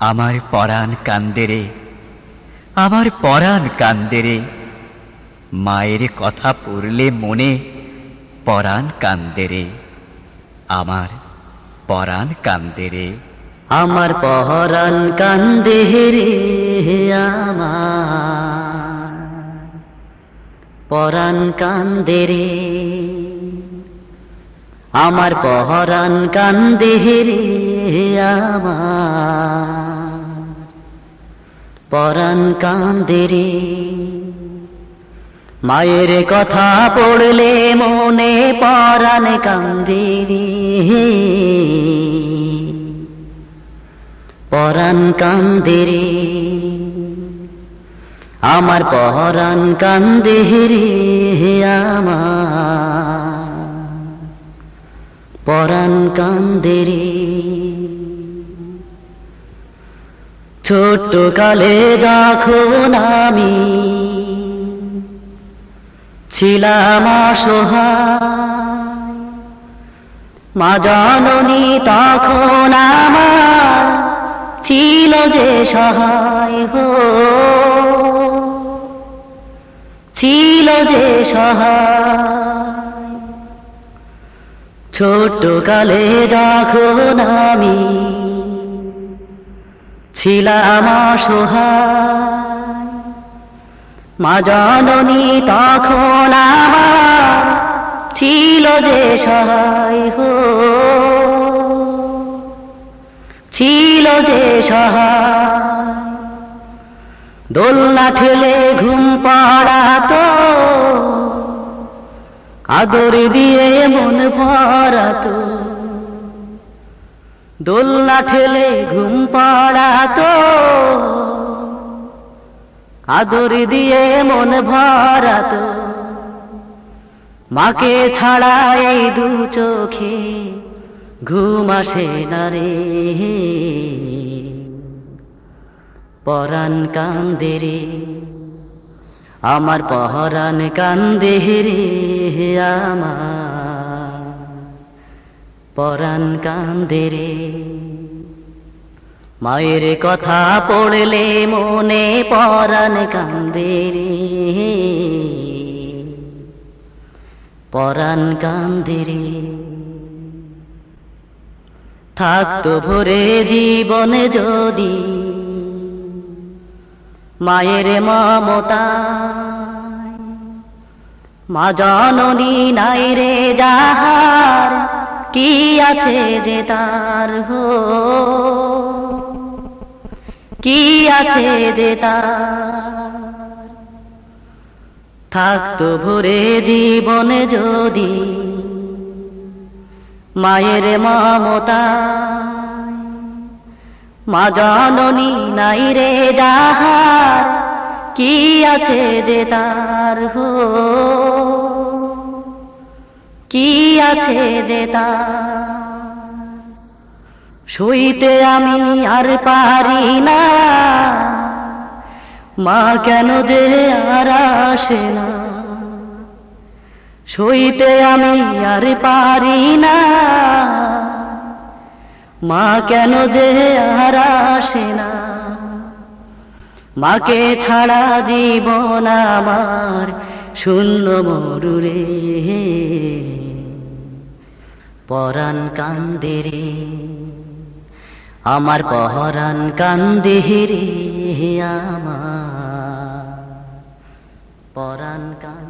আমার পরাণ কান্দেরে, আমার পরাণ কান্দেরে। মায়ের কথা পড়লে মনে পরাণ কান্দেরে, আমার পরাণ কান্দেরে। আমার পহরান কান্দে রে আমার পরাণ কান্দে রে আমার পহরান কান্দে রে আমার পরাণ কান্দে রে। মায়ের কথা পড়লে মনে পরাণ কান্দে রে। পরাণ কান্দে রে। আমার পরাণ কান্দে রে আমার। পরাণ কান্দে রে। ছোট্ট কালে যখন আমি ছিলাম অসহায়, মা জননী তখন আমার ছিল যে সহায় হো। ছিল যে সহায়। ছোট্ট কালে যখন আমি ছিলাম অসহায় মা জননী তখন আমার ছিল যে সহায় হো। ছিল যে সহায়। দোলনা ঠেলে ঘুম পাড়াতো। আদর দিয়ে মন ভরাতো। দোলনা ঠেলে ঘুম পাড়াতো। আদর দিয়ে মন ভরাতো। মাকে ছাড়া এই দু চোখে ঘুম আসে না রে। পরাণ কান্দে রে, আমার পহরান কান্দে রে, আমার পরাণ কান্দে রে। মায়ের কথা পড়লে মনে পরাণ কান্দে রে। পরাণ কান্দে রে। থাকতো ভরে জীবনে যদি মায়ের মমতা মা জননী নাই রে যাহার কি আছে যে তার হো। কি আছে যে তার? থাকতো ভরে জীবনে যদি মায়ের মমতা মা জননী নাই রে যাহার, কি আছে যে তার হো? কি আছে যে তা? সইতে আমি আর পারি না। মা কেন যে আর আসে না? সইতে আমি আর পারি না। মা কেন যে আর আসে না? মাকে ছাড়া জীবন আমার শূন্য মরুরে। পরাণ কান্দেরে আমার পহরান কান্দে রে আমার। পরাণ কান্দে